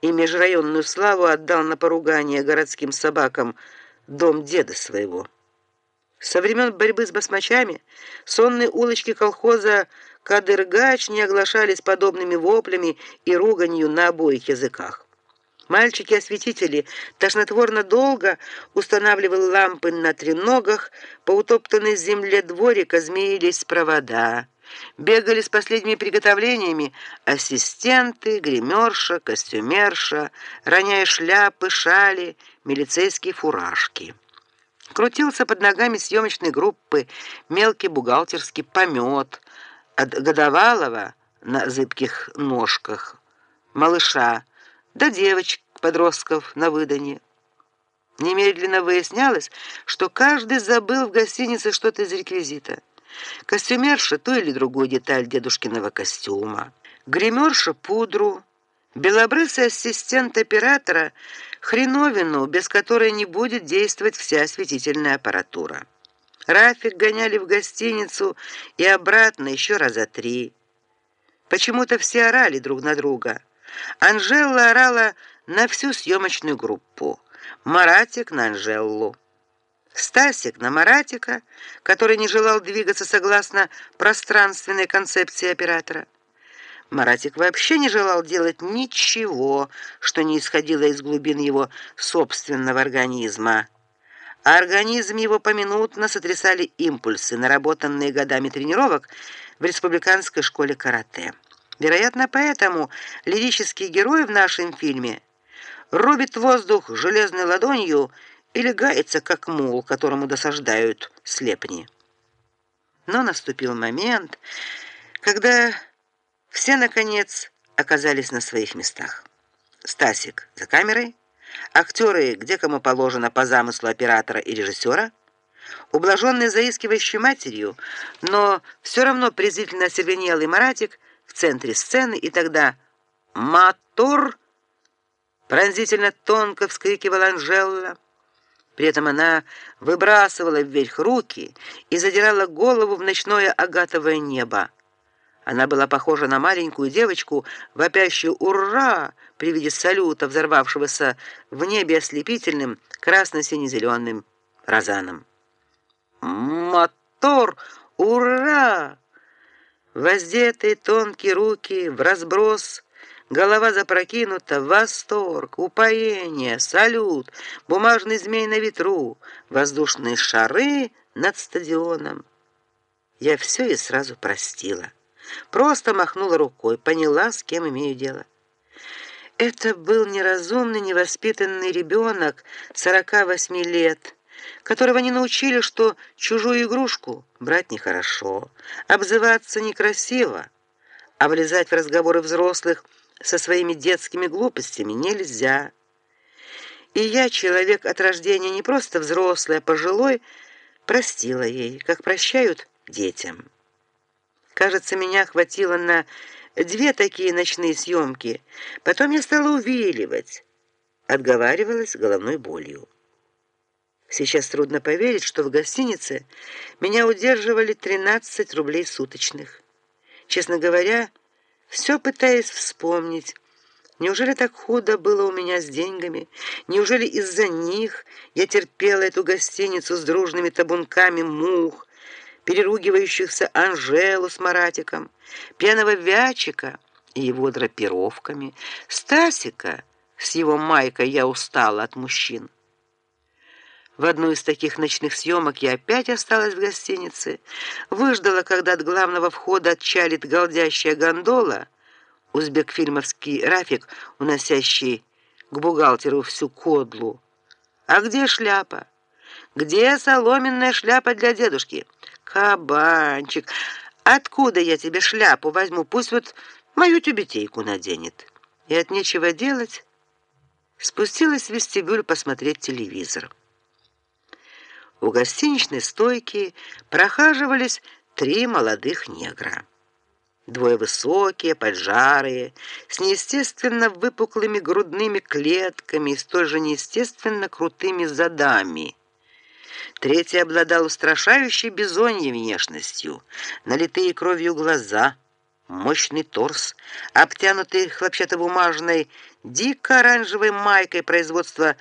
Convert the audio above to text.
и межрайонную славу отдал на поругание городским собакам дом деда своего. Со времен борьбы с басмачами сонные улочки колхоза Кадыргач не оглашались подобными воплями и руганью на обоих языках. Мальчики-осветители тошнотворно долго устанавливали лампы на треногах, по утоптанной земле дворика змеились провода. Бегали с последними приготовлениями ассистенты, гримерша, костюмерша, роняя шляпы, шали, милицейские фуражки. Крутился под ногами съемочной группы мелкий бухгалтерский помет от годовалого на зыбких ножках, малыша, до девочек-подростков на выданье. Немедленно выяснялось, что каждый забыл в гостинице что-то из реквизита. Костюмерша ту или другую деталь дедушкиного костюма, гримерша пудру, белобрысый ассистент оператора хреновину, без которой не будет действовать вся осветительная аппаратура. Рафик гоняли в гостиницу и обратно еще раза три. Почему-то все орали друг на друга. Анжела орала на всю съемочную группу, Маратик на Анжеллу. Стасик на Маратика, который не желал двигаться согласно пространственной концепции оператора. Маратик вообще не желал делать ничего, что не исходило из глубин его собственного организма. А организм его поминутно сотрясали импульсы, наработанные годами тренировок в республиканской школе карате. Вероятно, поэтому лирический герой в нашем фильме рубит воздух железной ладонью и легается как мул, которому досаждают слепни. Но наступил момент, когда все наконец оказались на своих местах. Стасик за камерой, актеры, где кому положено по замыслу оператора и режиссера, ублаженный заискивающей матерью, но все равно презрительно осервенелый Маратик в центре сцены, и тогда «Мотор!» пронзительно тонко вскрикивала Анжела. При этом она выбрасывала вверх руки и задирала голову в ночное агатовое небо. Она была похожа на маленькую девочку, вопящую «Ура!» при виде салюта, взорвавшегося в небе ослепительным красно-сине-зеленым розаном. «Мотор! Ура!» Воздетые тонкие руки в разброс Голова запрокинута, восторг, упоение, салют, бумажный змей на ветру, воздушные шары над стадионом. Я все и сразу простила. Просто махнула рукой, поняла, с кем имею дело. Это был неразумный, невоспитанный ребенок сорока восьми лет, которого не научили, что чужую игрушку брать нехорошо, обзываться некрасиво, а влезать в разговоры взрослых – со своими детскими глупостями нельзя. И я, человек от рождения не просто взрослый, а пожилой, простила ей, как прощают детям. Кажется, меня хватило на две такие ночные съемки. Потом я стала увиливать, отговаривалась головной болью. Сейчас трудно поверить, что в гостинице меня удерживали 13 рублей суточных. Честно говоря, все пытаясь вспомнить, неужели так худо было у меня с деньгами? Неужели из-за них я терпела эту гостиницу с дружными табунками мух, переругивающихся Анжелу с Маратиком, пьяного Вячика и его драпировками, Стасика с его майкой я устала от мужчин. В одну из таких ночных съемок я опять осталась в гостинице, выждала, когда от главного входа отчалит голдящая гондола, узбек-фильмовский Рафик, уносящий к бухгалтеру всю кодлу. А где шляпа? Где соломенная шляпа для дедушки? Кабанчик, откуда я тебе шляпу возьму? Пусть вот мою тюбетейку наденет. И от нечего делать спустилась в вестибюль посмотреть телевизор. У гостиничной стойки прохаживались три молодых негра. Двое высокие, поджарые, с неестественно выпуклыми грудными клетками и столь же неестественно крутыми задами. Третий обладал устрашающей бизоньей внешностью, налитые кровью глаза, мощный торс, обтянутый хлопчатобумажной дико-оранжевой майкой производства